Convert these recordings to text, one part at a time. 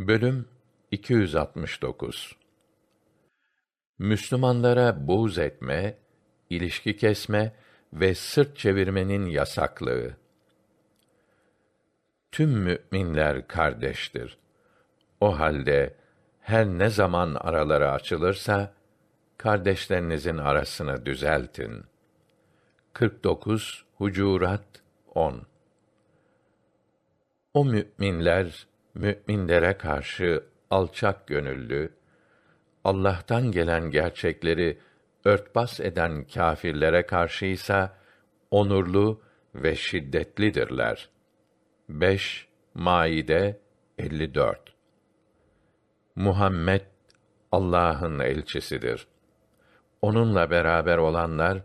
Bölüm 269 Müslümanlara buğz etme, ilişki kesme ve sırt çevirmenin yasaklığı. Tüm müminler kardeştir. O halde her ne zaman araları açılırsa kardeşlerinizin arasını düzeltin. 49 Hucurat 10 O müminler müminlere karşı alçak gönüllü, Allah'tan gelen gerçekleri örtbas eden kâfirlere karşıysa onurlu ve şiddetlidirler. 5 Maide 54 Muhammed Allah'ın elçisidir. Onunla beraber olanlar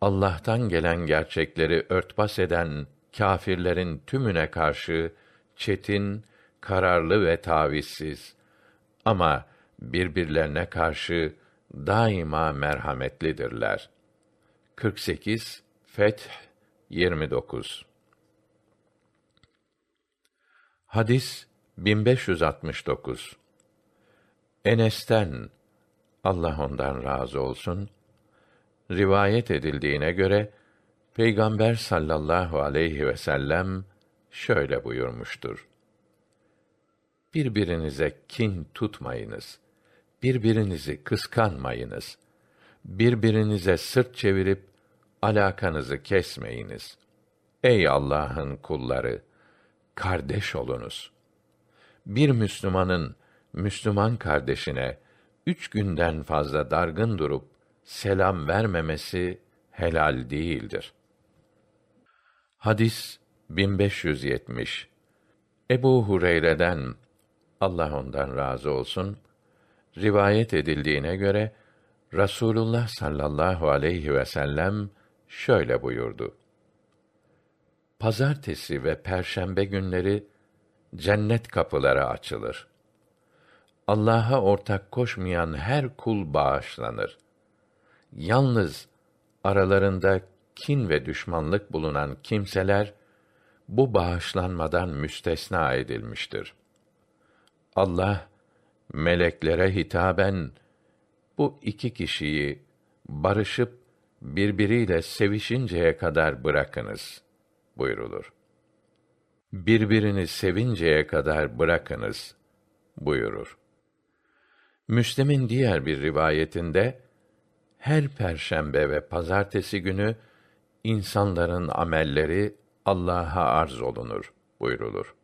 Allah'tan gelen gerçekleri örtbas eden kâfirlerin tümüne karşı çetin, kararlı ve tavizsiz ama birbirlerine karşı daima merhametlidirler. 48 Feth 29 Hadis 1569 Enes'ten Allah ondan razı olsun rivayet edildiğine göre Peygamber sallallahu aleyhi ve sellem şöyle buyurmuştur. Birbirinize kin tutmayınız. Birbirinizi kıskanmayınız. Birbirinize sırt çevirip alakanızı kesmeyiniz. Ey Allah'ın kulları, kardeş olunuz. Bir Müslümanın Müslüman kardeşine üç günden fazla dargın durup selam vermemesi helal değildir. Hadis 1570 Ebu Hureyre'den Allah ondan razı olsun rivayet edildiğine göre Rasulullah sallallahu aleyhi ve sellem şöyle buyurdu. Pazartesi ve perşembe günleri cennet kapıları açılır. Allah'a ortak koşmayan her kul bağışlanır. Yalnız aralarında kin ve düşmanlık bulunan kimseler bu bağışlanmadan müstesna edilmiştir. Allah meleklere hitaben bu iki kişiyi barışıp birbiriyle sevişinceye kadar bırakınız buyrulur. Birbirini sevinceye kadar bırakınız buyurur. Müslim'in diğer bir rivayetinde her perşembe ve pazartesi günü insanların amelleri Allah'a arz olunur buyrulur.